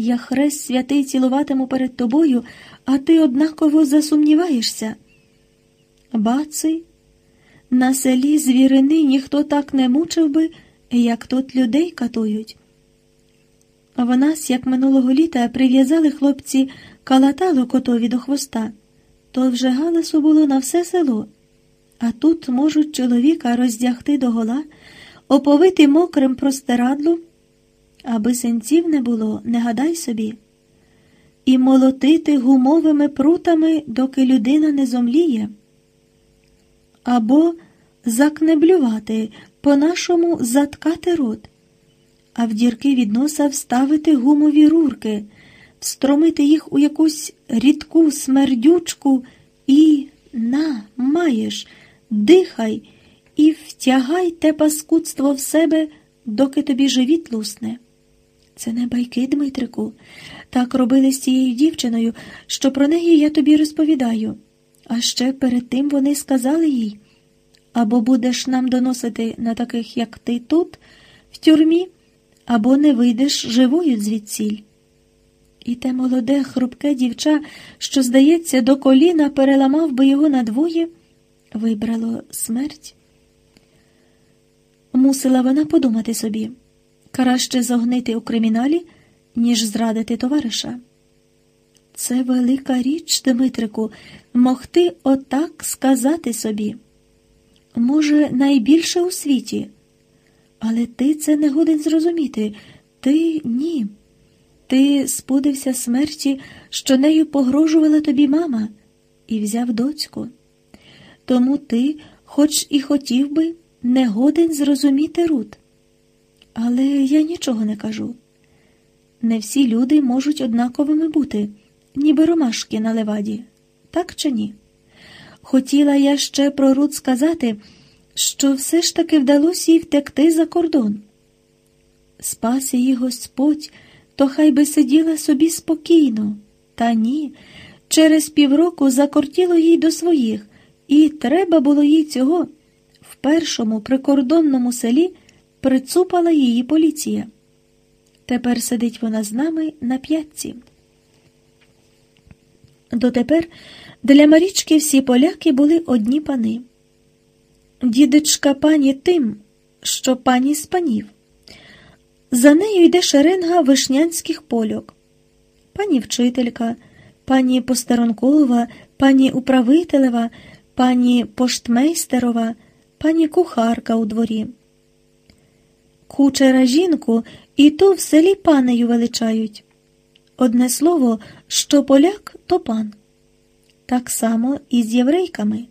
Я хрест святий цілуватиму перед тобою, а ти однаково засумніваєшся. Баци, на селі звірини ніхто так не мучив би, як тут людей катують. В нас, як минулого літа, прив'язали хлопці калатало котові до хвоста, то вже галасу було на все село, а тут можуть чоловіка роздягти до гола, оповити мокрим простирадлом, аби синців не було, не гадай собі, і молотити гумовими прутами, доки людина не зомліє, або закнеблювати, по-нашому заткати рот. А в дірки від носа вставити гумові рурки, встромити їх у якусь рідку смердючку і на, маєш, дихай і втягай те паскудство в себе, доки тобі живіт лусне. Це не байки, Дмитрику. Так робили з цією дівчиною, що про неї я тобі розповідаю. А ще перед тим вони сказали їй або будеш нам доносити на таких, як ти тут, в тюрмі, або не вийдеш живою звідсіль. І те молоде, хрупке дівча, що, здається, до коліна переламав би його надвоє, вибрало смерть. Мусила вона подумати собі краще зогнити у криміналі, ніж зрадити товариша. Це велика річ, Дмитрику, могти отак сказати собі. Може, найбільше у світі. Але ти це не годен зрозуміти. Ти ні. Ти спудився смерті, що нею погрожувала тобі мама, і взяв доцьку. Тому ти, хоч і хотів би, не годен зрозуміти Рут. Але я нічого не кажу. Не всі люди можуть однаковими бути, ніби ромашки на леваді, так чи ні? Хотіла я ще про Рут сказати що все ж таки вдалося їй втекти за кордон. Спас її Господь, то хай би сиділа собі спокійно, та ні, через півроку закортіло їй до своїх, і треба було їй цього. В першому прикордонному селі прицупала її поліція. Тепер сидить вона з нами на п'ятці. Дотепер для Марічки всі поляки були одні пани. Дідечка пані тим, що пані з панів. За нею йде шеренга вишнянських польок. Пані вчителька, пані Постаронкова, пані управителева, пані поштмейстерова, пані кухарка у дворі. Кучера жінку і то в селі панею величають. Одне слово, що поляк, то пан. Так само і з єврейками.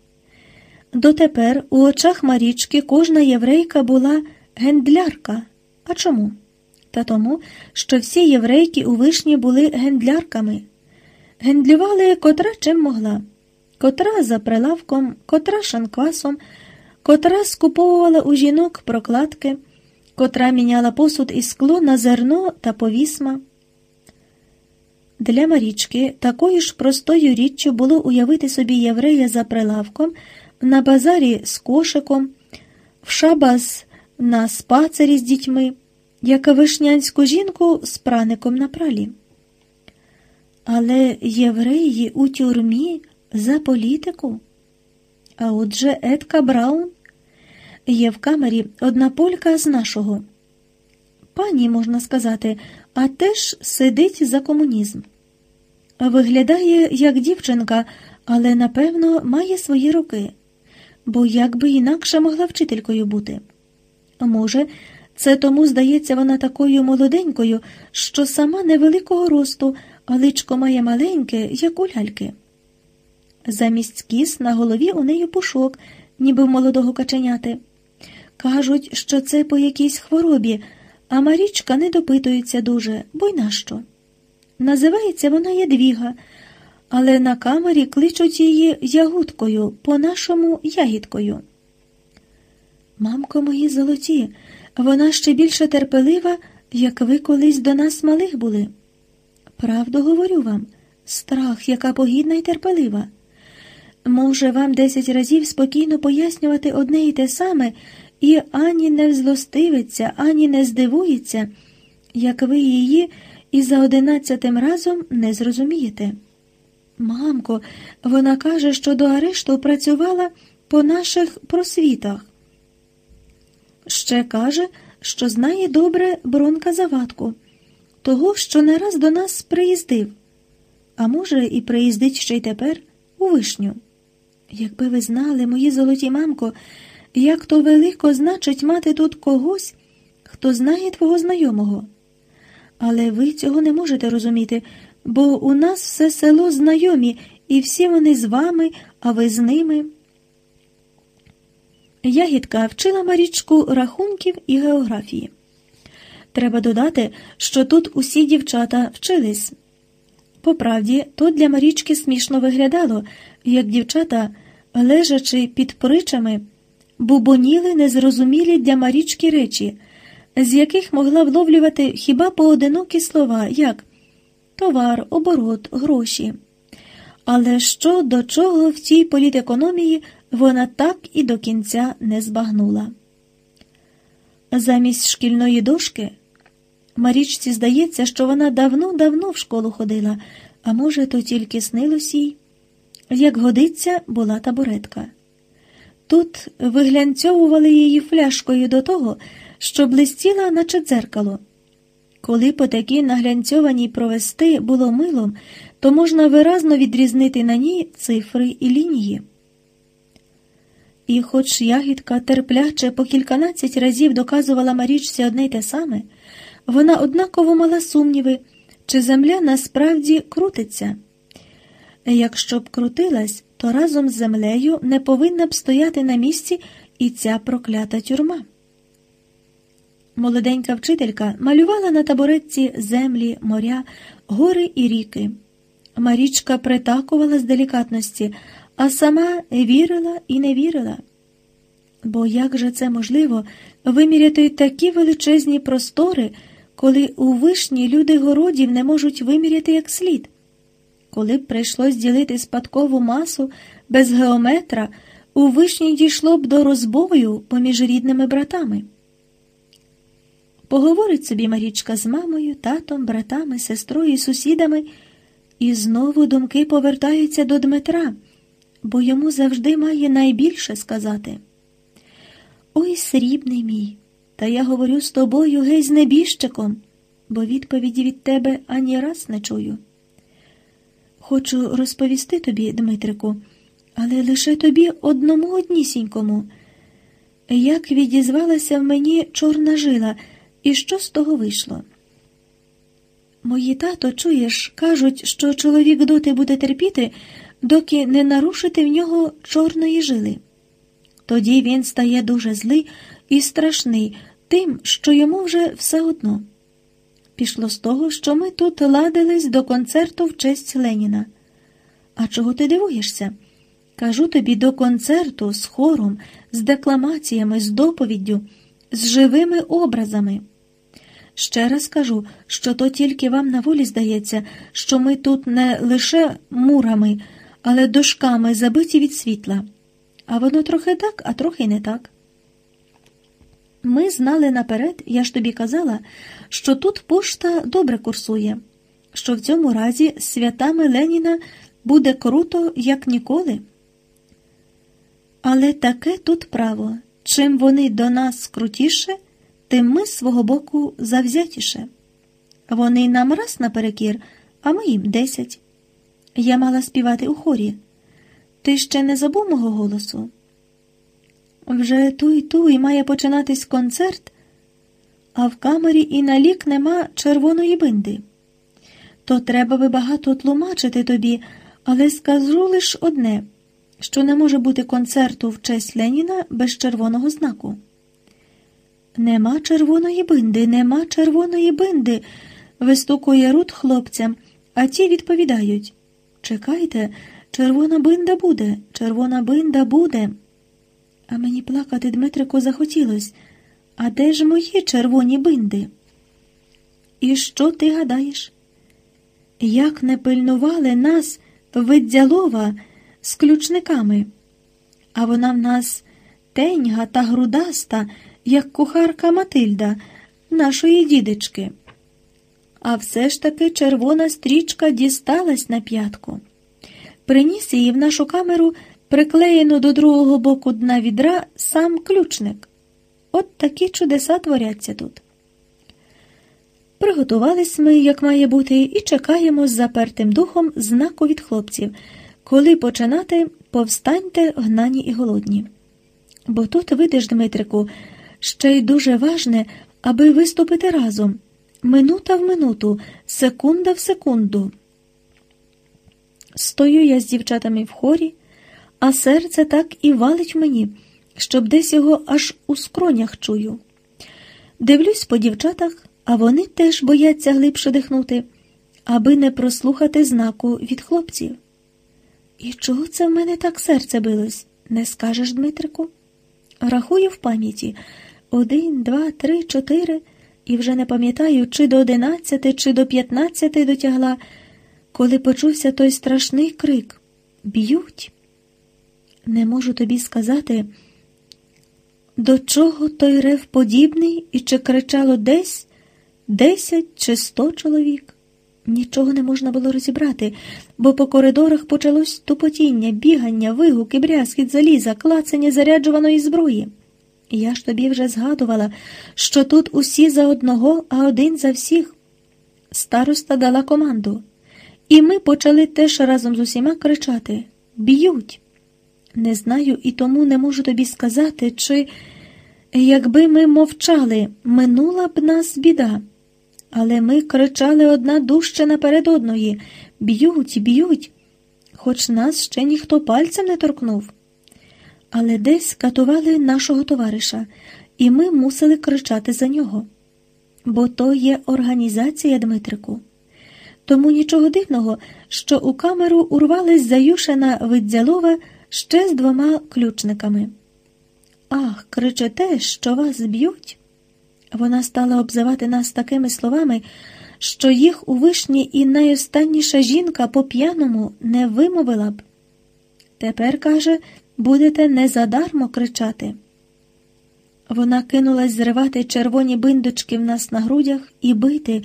Дотепер у очах Марічки кожна єврейка була гендлярка. А чому? Та тому, що всі єврейки у вишні були гендлярками. Гендлювали котра чим могла, котра за прилавком, котра шанквасом, котра скуповувала у жінок прокладки, котра міняла посуд і скло на зерно та повісма. Для Марічки такою ж простою річчю було уявити собі єврея за прилавком на базарі з кошиком, в шабас на спацарі з дітьми, як вишнянську жінку з праником на пралі. Але євреї у тюрмі за політику. А отже Едка Браун є в камері одна полька з нашого. Пані, можна сказати, а теж сидить за комунізм. Виглядає як дівчинка, але напевно має свої роки бо як би інакше могла вчителькою бути. Може, це тому, здається, вона такою молоденькою, що сама невеликого росту, а личко має маленьке, як у ляльки. Замість кіс на голові у неї пушок, ніби в молодого каченяти. Кажуть, що це по якійсь хворобі, а Марічка не допитується дуже, бо й нащо. Називається вона Ядвіга – але на камері кличуть її ягудкою, по-нашому ягідкою. Мамко мої золоті, вона ще більше терпелива, як ви колись до нас малих були. Правду говорю вам, страх, яка погідна й терпелива. Може, вам десять разів спокійно пояснювати одне і те саме, і ані не взлостивиться, ані не здивується, як ви її і за одинадцятим разом не зрозумієте. Мамко, вона каже, що до арешту працювала по наших просвітах. Ще каже, що знає добре Бронка Завадку, того, що не раз до нас приїздив, а може, і приїздить ще й тепер у вишню. Якби ви знали, мої золоті мамко, як то велико значить мати тут когось, хто знає твого знайомого. Але ви цього не можете розуміти, бо у нас все село знайомі, і всі вони з вами, а ви з ними. Ягідка вчила Марічку рахунків і географії. Треба додати, що тут усі дівчата вчились. По правді, то для Марічки смішно виглядало, як дівчата, лежачи під причами, бубоніли незрозумілі для Марічки речі, з яких могла вловлювати хіба поодинокі слова, як товар, оборот, гроші. Але що до чого в цій політекономії вона так і до кінця не збагнула. Замість шкільної дошки Марічці здається, що вона давно-давно в школу ходила, а може, то тільки снилось їй. Як годиться, була табуретка. Тут виглянцьовували її фляшкою до того, що блистіла, наче дзеркало. Коли по такій наглянцьованій провести було милом, то можна виразно відрізнити на ній цифри і лінії. І, хоч ягідка терпляче по кільканадцять разів доказувала Марічці одне й те саме, вона однаково мала сумніви, чи земля насправді крутиться. Якщо б крутилась, то разом з землею не повинна б стояти на місці і ця проклята тюрма. Молоденька вчителька малювала на табуретці землі, моря, гори і ріки. Марічка притакувала з делікатності, а сама вірила і не вірила. Бо як же це можливо виміряти такі величезні простори, коли у вишні люди городів не можуть виміряти як слід? Коли б прийшлось ділити спадкову масу без геометра, у вишні дійшло б до розбою поміж рідними братами. Поговорить собі Марічка з мамою, татом, братами, сестрою і сусідами, і знову думки повертаються до Дмитра, бо йому завжди має найбільше сказати. Ой, срібний мій, та я говорю з тобою гей з небіжчиком, бо відповіді від тебе ані раз не чую. Хочу розповісти тобі, Дмитрику, але лише тобі одному однісінькому. Як відізвалася в мені чорна жила, і що з того вийшло? Мої тато, чуєш, кажуть, що чоловік доти буде терпіти, доки не нарушити в нього чорної жили. Тоді він стає дуже злий і страшний тим, що йому вже все одно. Пішло з того, що ми тут ладились до концерту в честь Леніна. А чого ти дивуєшся? Кажу тобі до концерту з хором, з декламаціями, з доповіддю, з живими образами. Ще раз кажу, що то тільки вам на волі здається, що ми тут не лише мурами, але дошками забиті від світла. А воно трохи так, а трохи не так. Ми знали наперед, я ж тобі казала, що тут пошта добре курсує, що в цьому разі з святами Леніна буде круто, як ніколи. Але таке тут право. Чим вони до нас крутіше, тим ми з свого боку завзятіше. Вони нам раз наперекір, а ми їм десять. Я мала співати у хорі. Ти ще не забув мого голосу? Вже туй туй має починатись концерт, а в камері і на лік нема червоної бинди. То треба би багато тлумачити тобі, але скажу лиш одне, що не може бути концерту в честь Леніна без червоного знаку. Нема червоної бинди, нема червоної бинди, вистукує рут хлопцям, а ті відповідають Чекайте, червона бинда буде, червона бинда буде. А мені плакати, Дмитрику, захотілось. А де ж мої червоні бинди? І що ти гадаєш? Як не пильнували нас виддялова з ключниками, а вона в нас теньга та грудаста, як кухарка Матильда, нашої дідечки. а все ж таки червона стрічка дісталась на п'ятку. Приніс її в нашу камеру, приклеєно до другого боку дна відра сам ключник. От такі чудеса творяться тут. Приготувались ми, як має бути, і чекаємо з запертим духом знаку від хлопців, коли починати повстаньте гнані і голодні. Бо тут, видиш, Дмитрику, ще й дуже важне, аби виступити разом, минута в минуту, секунда в секунду. Стою я з дівчатами в хорі, а серце так і валить мені, щоб десь його аж у скронях чую. Дивлюсь по дівчатах, а вони теж бояться глибше дихнути, аби не прослухати знаку від хлопців. І чого це в мене так серце билось, не скажеш, Дмитрику? Рахую в пам'яті один, два, три, чотири, і вже не пам'ятаю, чи до одинадцяти, чи до п'ятнадцяти дотягла, коли почувся той страшний крик Б'ють. Не можу тобі сказати, до чого той рев подібний і чи кричало десь десять чи сто чоловік. Нічого не можна було розібрати, бо по коридорах почалось тупотіння, бігання, вигуки, брязкіт заліза, клацання заряджуваної зброї. Я ж тобі вже згадувала, що тут усі за одного, а один за всіх. Староста дала команду, і ми почали теж разом з усіма кричати Б'ють. Не знаю і тому не можу тобі сказати, чи, якби ми мовчали, минула б нас біда. Але ми кричали одна дужче наперед одної б'ють, б'ють, хоч нас ще ніхто пальцем не торкнув. Але десь катували нашого товариша, і ми мусили кричати за нього. Бо то є організація Дмитрику. Тому нічого дивного, що у камеру урвались заюшена Видзялова ще з двома ключниками. Ах, кричете, що вас б'ють? Вона стала обзивати нас такими словами, що їх у вишні і найостанніша жінка по п'яному не вимовила б. Тепер, каже, будете незадармо кричати. Вона кинулась зривати червоні биндочки в нас на грудях і бити,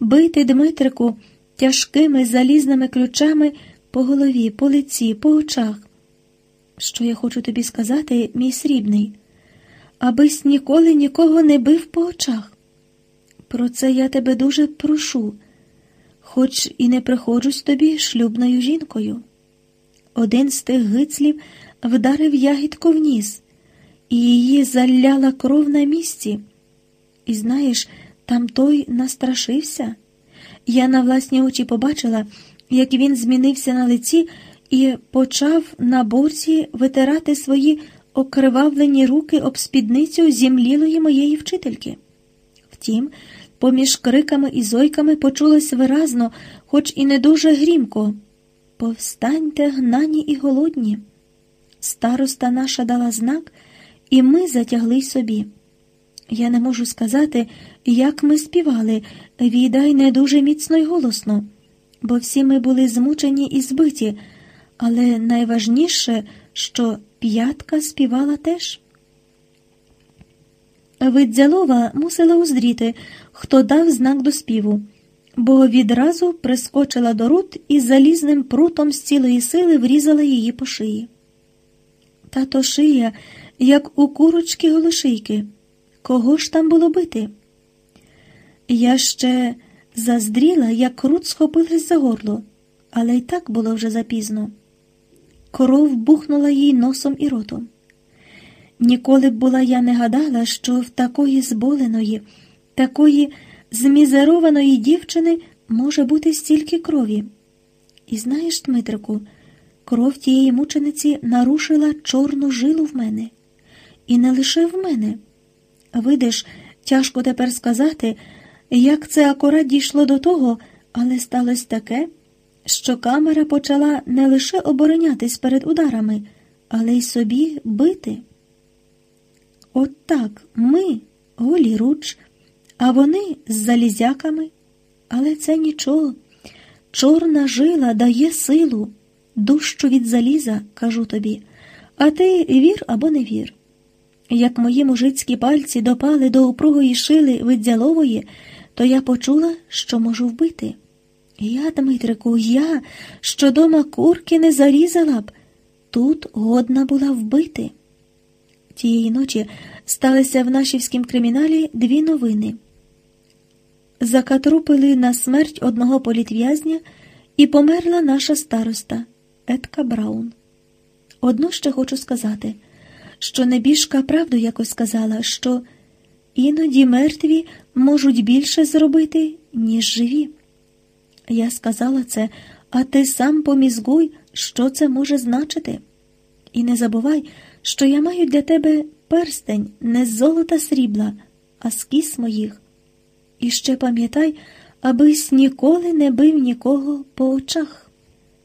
бити Дмитрику тяжкими залізними ключами по голові, по лиці, по очах. Що я хочу тобі сказати, мій срібний? абись ніколи нікого не бив по очах. Про це я тебе дуже прошу, хоч і не приходжусь тобі шлюбною жінкою. Один з тих гицлів вдарив ягідку в ніс, і її заляла кров на місці. І знаєш, там той настрашився. Я на власні очі побачила, як він змінився на лиці і почав на борці витирати свої окривавлені руки об спідницю зімлілої моєї вчительки. Втім, поміж криками і зойками почулось виразно, хоч і не дуже грімко. Повстаньте, гнані і голодні. Староста наша дала знак, і ми затягли собі. Я не можу сказати, як ми співали, відай не дуже міцно й голосно, бо всі ми були змучені і збиті, але найважніше, що П'ятка співала теж. Видзялова мусила уздріти, хто дав знак до співу, бо відразу прискочила до рут і залізним прутом з цілої сили врізала її по шиї. Тато шия, як у курочки голошийки. Кого ж там було бити? Я ще заздріла, як рут схопилась за горло, але й так було вже запізно кров бухнула їй носом і ротом. Ніколи б була я не гадала, що в такої зболеної, такої змізерованої дівчини може бути стільки крові. І знаєш, Дмитрику, кров тієї мучениці нарушила чорну жилу в мене, і не лише в мене. Видиш, тяжко тепер сказати, як це акурат дійшло до того, але сталося таке що камера почала не лише оборонятись перед ударами, але й собі бити. От так ми голі руч, а вони з залізяками. Але це нічого. Чорна жила дає силу, дужчу від заліза, кажу тобі, а ти вір або не вір. Як мої мужицькі пальці допали до упругої шили видзялової, то я почула, що можу вбити. Я, Дмитрику, я, що дома курки не зарізала б, тут годна була вбити. Тієї ночі сталися в нашівськім криміналі дві новини. Закатрупили на смерть одного політв'язня і померла наша староста Етка Браун. Одно ще хочу сказати, що небіжка правду якось сказала, що іноді мертві можуть більше зробити, ніж живі. Я сказала це, а ти сам помізгуй, що це може значити. І не забувай, що я маю для тебе перстень не з золота срібла, а з кіс моїх. І ще пам'ятай, абись ніколи не бив нікого по очах.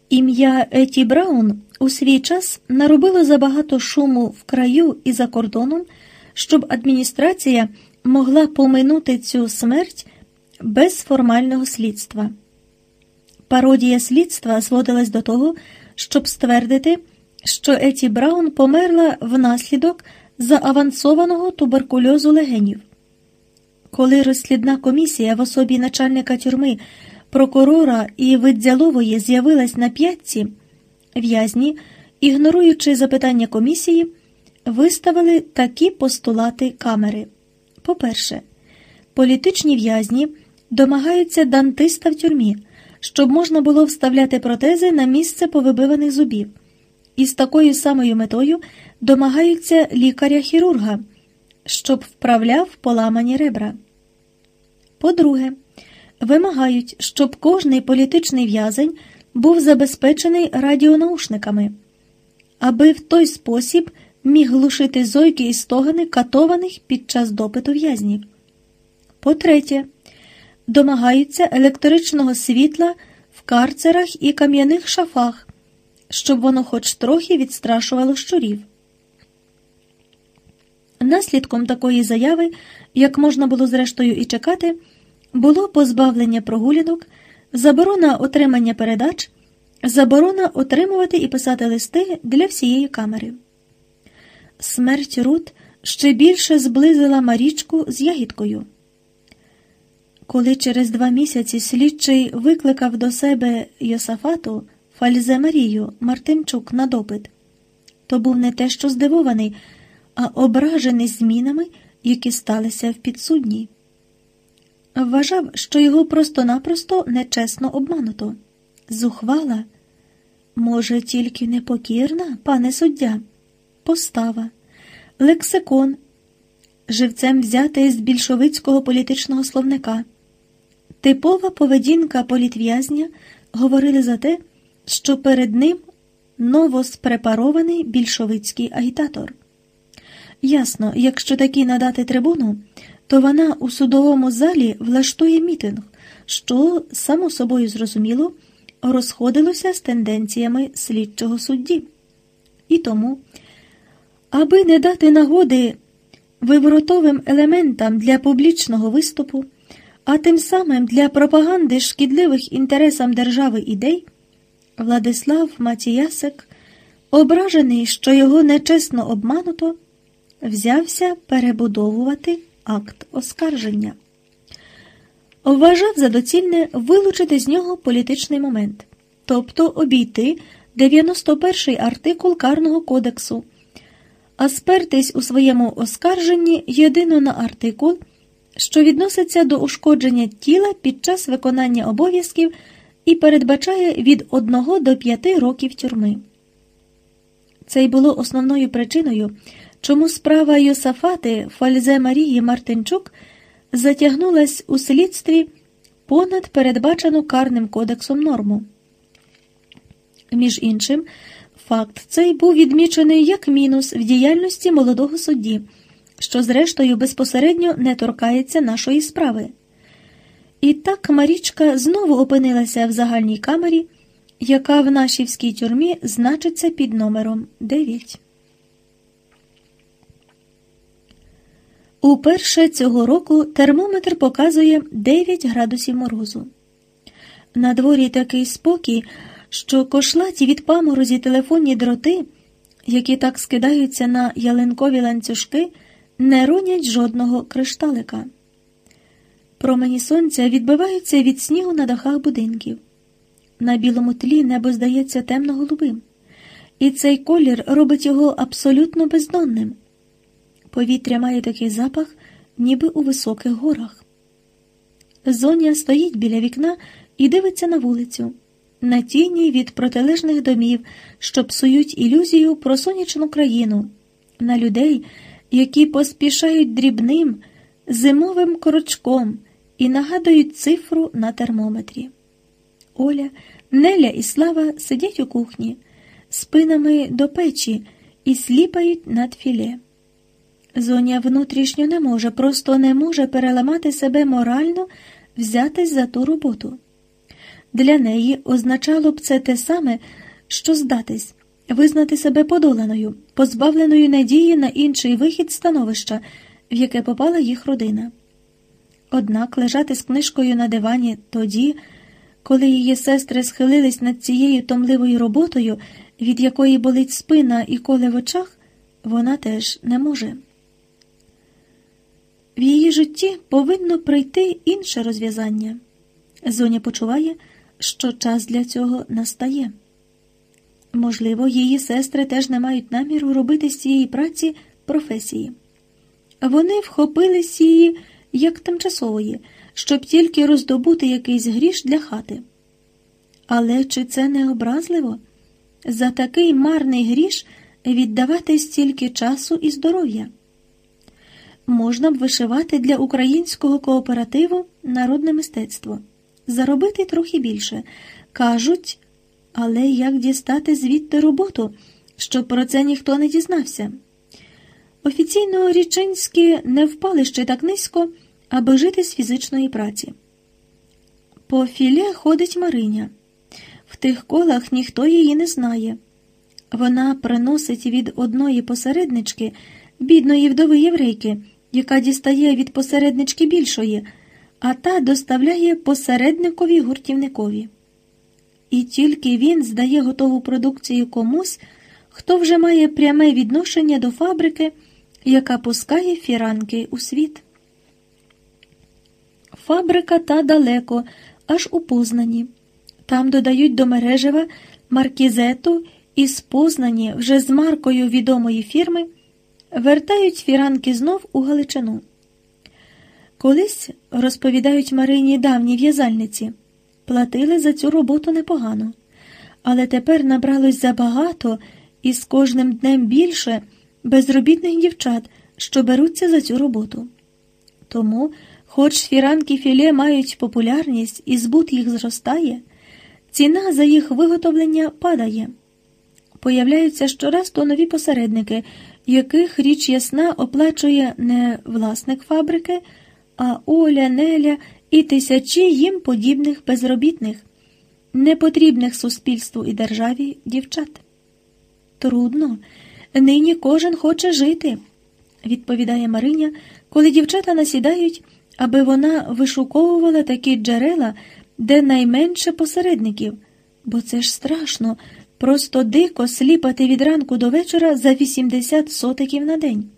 Ім'я Еті Браун у свій час наробило забагато шуму в краю і за кордоном, щоб адміністрація могла поминути цю смерть без формального слідства. Пародія слідства зводилась до того, щоб ствердити, що Еті Браун померла внаслідок заавансованого туберкульозу легенів. Коли розслідна комісія в особі начальника тюрми, прокурора і виддялової з'явилась на п'ятці, в'язні, ігноруючи запитання комісії, виставили такі постулати камери. По-перше, політичні в'язні домагаються дантиста в тюрмі, щоб можна було вставляти протези на місце повибиваних зубів, і з такою самою метою домагаються лікаря-хірурга, щоб вправляв поламані ребра. По-друге, вимагають, щоб кожний політичний в'язень був забезпечений радіонаушниками, аби в той спосіб міг глушити зойки і стогани катованих під час допиту в'язнів. По-третє, домагаються електричного світла в карцерах і кам'яних шафах, щоб воно хоч трохи відстрашувало щурів. Наслідком такої заяви, як можна було зрештою і чекати, було позбавлення прогулянок, заборона отримання передач, заборона отримувати і писати листи для всієї камери. Смерть Рут ще більше зблизила Марічку з ягідкою. Коли через два місяці слідчий викликав до себе Йосафату Фальзе Марію Мартинчук на допит, то був не те, що здивований, а ображений змінами, які сталися в підсудній. Вважав, що його просто-напросто нечесно обмануто. Зухвала, може, тільки непокірна, пане суддя, постава, лексикон, живцем взятий з більшовицького політичного словника. Типова поведінка політв'язня говорили за те, що перед ним новоспрепарований більшовицький агітатор. Ясно, якщо такі надати трибуну, то вона у судовому залі влаштує мітинг, що, само собою зрозуміло, розходилося з тенденціями слідчого судді. І тому, аби не дати нагоди виворотовим елементам для публічного виступу, а тим самим для пропаганди шкідливих інтересам держави ідей, Владислав Матіясик, ображений, що його нечесно обмануто, взявся перебудовувати акт оскарження. Вважав за доцільне вилучити з нього політичний момент, тобто обійти 91-й артикул Карного кодексу, а спертись у своєму оскарженні єдино на артикул, що відноситься до ушкодження тіла під час виконання обов'язків і передбачає від 1 до 5 років тюрми. Це й було основною причиною, чому справа Йосафати Фальзе Марії Мартинчук затягнулась у слідстві понад передбачену карним кодексом норму. Між іншим, факт цей був відмічений як мінус в діяльності молодого судді, що, зрештою, безпосередньо не торкається нашої справи. І так Марічка знову опинилася в загальній камері, яка в нашівській тюрмі значиться під номером 9. Уперше цього року термометр показує 9 градусів морозу. На дворі такий спокій, що кошлаті від паморозі телефонні дроти, які так скидаються на ялинкові ланцюжки, не ронять жодного кришталика. Промені сонця відбиваються від снігу на дахах будинків. На білому тлі небо здається темно-голубим, і цей колір робить його абсолютно бездонним. Повітря має такий запах, ніби у високих горах. Зоня стоїть біля вікна і дивиться на вулицю, на тіні від протилежних домів, що псують ілюзію про сонячну країну, на людей, які поспішають дрібним зимовим корочком і нагадують цифру на термометрі. Оля, Неля і Слава сидять у кухні, спинами до печі і сліпають над філе. Зоня внутрішньо не може, просто не може переламати себе морально, взятись за ту роботу. Для неї означало б це те саме, що здатись, визнати себе подоланою, позбавленою надії на інший вихід становища, в яке попала їх родина. Однак лежати з книжкою на дивані тоді, коли її сестри схилились над цією томливою роботою, від якої болить спина і коле в очах, вона теж не може. В її житті повинно прийти інше розв'язання. Зоня почуває, що час для цього настає. Можливо, її сестри теж не мають наміру робити з цієї праці професії. Вони вхопились її як тимчасової, щоб тільки роздобути якийсь гріш для хати. Але чи це не образливо? За такий марний гріш віддавати стільки часу і здоров'я? Можна б вишивати для українського кооперативу народне мистецтво, заробити трохи більше. Кажуть, але як дістати звідти роботу, щоб про це ніхто не дізнався? Офіційно річинські не впали ще так низько, аби жити з фізичної праці. По філе ходить Мариня. В тих колах ніхто її не знає. Вона приносить від одної посереднички, бідної вдови єврейки, яка дістає від посереднички більшої, а та доставляє посередникові гуртівникові. І тільки він здає готову продукцію комусь, хто вже має пряме відношення до фабрики яка пускає фіранки у світ. Фабрика та далеко, аж у Познані. Там додають до мережева маркізету і з Познані вже з маркою відомої фірми вертають фіранки знов у Галичину. Колись, розповідають Марині давні в'язальниці, платили за цю роботу непогано, але тепер набралось забагато і з кожним днем більше безробітних дівчат, що беруться за цю роботу. Тому, хоч фіранки філе мають популярність і збут їх зростає, ціна за їх виготовлення падає. Появляються щораз то нові посередники, яких річ ясна оплачує не власник фабрики, а Оля, Неля і тисячі їм подібних безробітних, непотрібних суспільству і державі дівчат. Трудно, Нині кожен хоче жити, відповідає Мариня, коли дівчата насідають, аби вона вишуковувала такі джерела, де найменше посередників, бо це ж страшно, просто дико сліпати від ранку до вечора за 80 сотиків на день.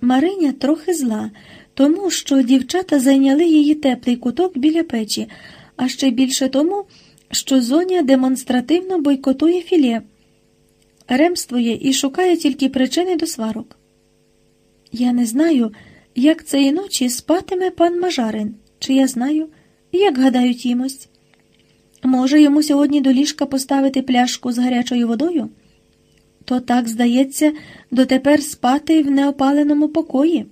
Мариня трохи зла, тому що дівчата зайняли її теплий куток біля печі, а ще більше тому, що зоня демонстративно бойкотує філе ремствує і шукає тільки причини до сварок. Я не знаю, як цієї ночі спатиме пан Мажарин, чи я знаю, як гадають їмось. Може, йому сьогодні до ліжка поставити пляшку з гарячою водою? То так, здається, дотепер спати в неопаленому покої.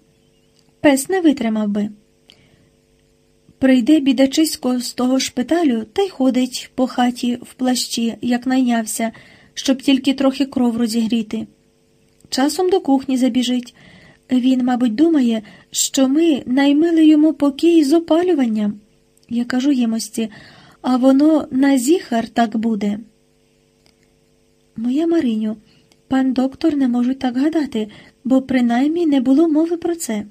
Пес не витримав би. Прийде бідачисько з того шпиталю та й ходить по хаті в плащі, як найнявся щоб тільки трохи кров розігріти. Часом до кухні забіжить. Він, мабуть, думає, що ми наймили йому покій з опалюванням. Я кажу їмості, а воно на зіхар так буде. Моя Мариню, пан доктор не можуть так гадати, бо принаймні не було мови про це.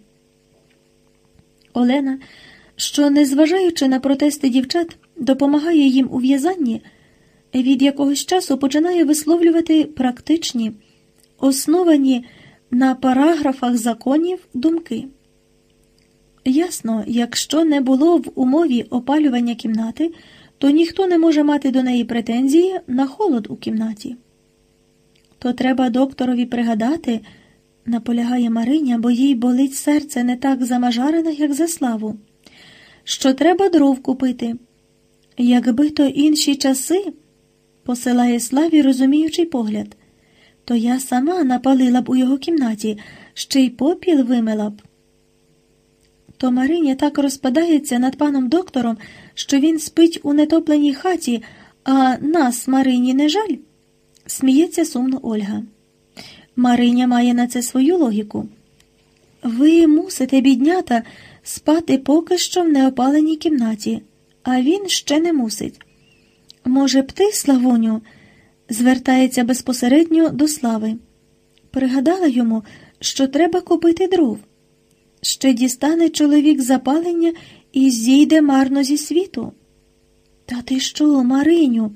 Олена, що, незважаючи на протести дівчат, допомагає їм у в'язанні від якогось часу починає висловлювати практичні, основані на параграфах законів думки. Ясно, якщо не було в умові опалювання кімнати, то ніхто не може мати до неї претензії на холод у кімнаті. То треба докторові пригадати, наполягає Мариня, бо їй болить серце не так замажарене, як за славу, що треба дров купити. Якби то інші часи, посилає Славі розуміючий погляд, то я сама напалила б у його кімнаті, ще й попіл вимила б. То Мариня так розпадається над паном доктором, що він спить у нетопленій хаті, а нас, Марині, не жаль, сміється сумно Ольга. Мариня має на це свою логіку. Ви мусите, біднята, спати поки що в неопаленій кімнаті, а він ще не мусить. Може б ти, Славоню, звертається безпосередньо до слави. Пригадала йому, що треба купити дров. Ще дістане чоловік запалення і зійде марно зі світу. Та ти що, Мариню?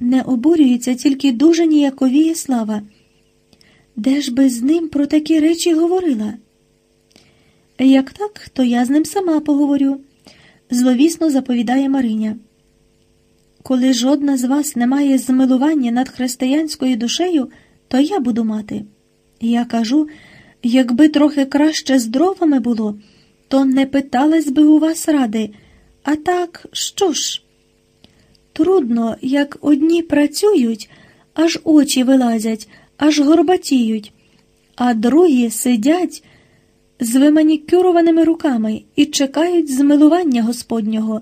Не обурюється тільки дуже ніяковіє слава. Де ж би з ним про такі речі говорила? Як так, то я з ним сама поговорю, зловісно заповідає Мариня. Коли жодна з вас не має змилування над християнською душею, то я буду мати. Я кажу, якби трохи краще з дровами було, то не питалась би у вас ради. А так, що ж? Трудно, як одні працюють, аж очі вилазять, аж горбатіють, а другі сидять з виманікюрованими руками і чекають змилування Господнього.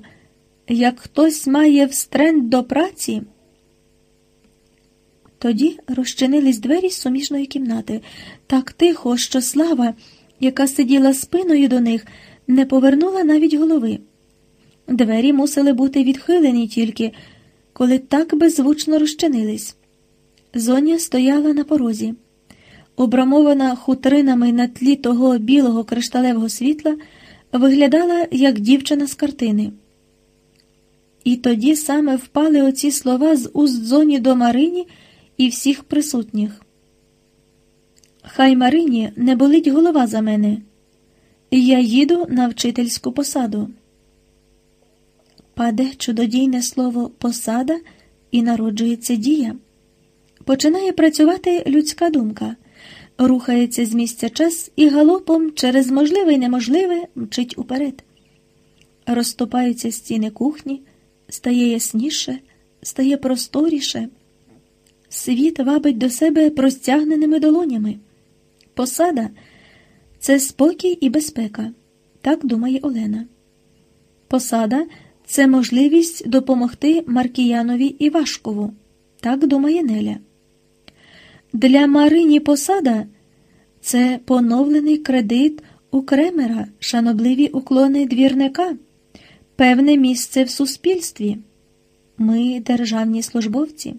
Як хтось має встренд до праці. Тоді розчинились двері з суміжної кімнати так тихо, що слава, яка сиділа спиною до них, не повернула навіть голови. Двері мусили бути відхилені тільки, коли так беззвучно розчинились. Зоня стояла на порозі. Обрамована хутринами на тлі того білого кришталевого світла, виглядала, як дівчина з картини. І тоді саме впали оці слова з уст зоні до Марині і всіх присутніх. Хай Марині не болить голова за мене. Я їду на вчительську посаду. Паде чудодійне слово посада і народжується дія. Починає працювати людська думка, рухається з місця час і галопом через можливе й неможливе мчить уперед. Розступаються стіни кухні, стає ясніше, стає просторіше. Світ вабить до себе простягненими долонями. Посада це спокій і безпека, так думає Олена. Посада це можливість допомогти Маркіянові Івашкову, так думає Неля. Для Марині посада це поновлений кредит у Кремера, шанобливі уклони двірника, певне місце в суспільстві. Ми державні службовці.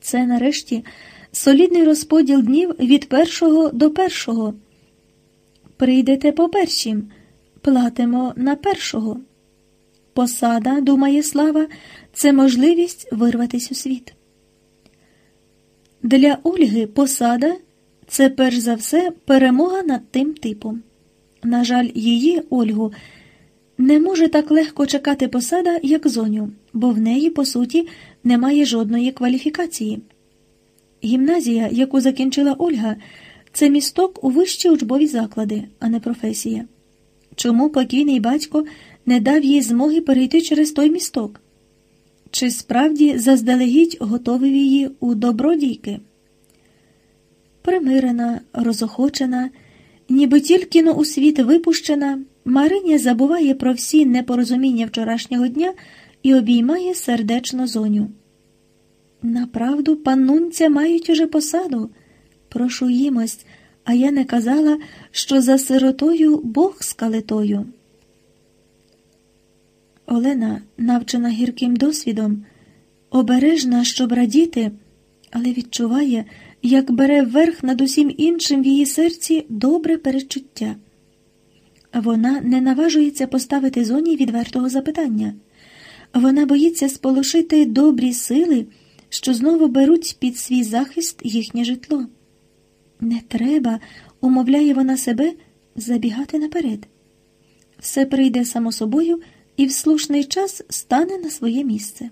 Це нарешті солідний розподіл днів від першого до першого. Прийдете по першім, платимо на першого. Посада, думає слава, це можливість вирватися у світ. Для Ольги посада це перш за все перемога над тим типом. На жаль, її Ольгу не може так легко чекати посада, як зоню, бо в неї, по суті, немає жодної кваліфікації. Гімназія, яку закінчила Ольга, це місток у вищі учбові заклади, а не професія. Чому покійний батько не дав їй змоги перейти через той місток? Чи справді заздалегідь готовив її у добродійки? Примирена, розохочена, ніби тільки но у світ випущена, Мариня забуває про всі непорозуміння вчорашнього дня і обіймає сердечно зоню. Направду, панунця мають уже посаду. Прошу їмось, а я не казала, що за сиротою Бог скалитою. Олена, навчена гірким досвідом, обережна, щоб радіти, але відчуває, як бере верх над усім іншим в її серці добре перечуття. Вона не наважується поставити зоні відвертого запитання. Вона боїться сполошити добрі сили, що знову беруть під свій захист їхнє житло. Не треба, умовляє вона себе, забігати наперед. все прийде само собою і в слушний час стане на своє місце.